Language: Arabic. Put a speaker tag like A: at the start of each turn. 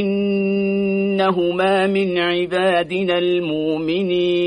A: إنهما من عبادنا المؤمنين.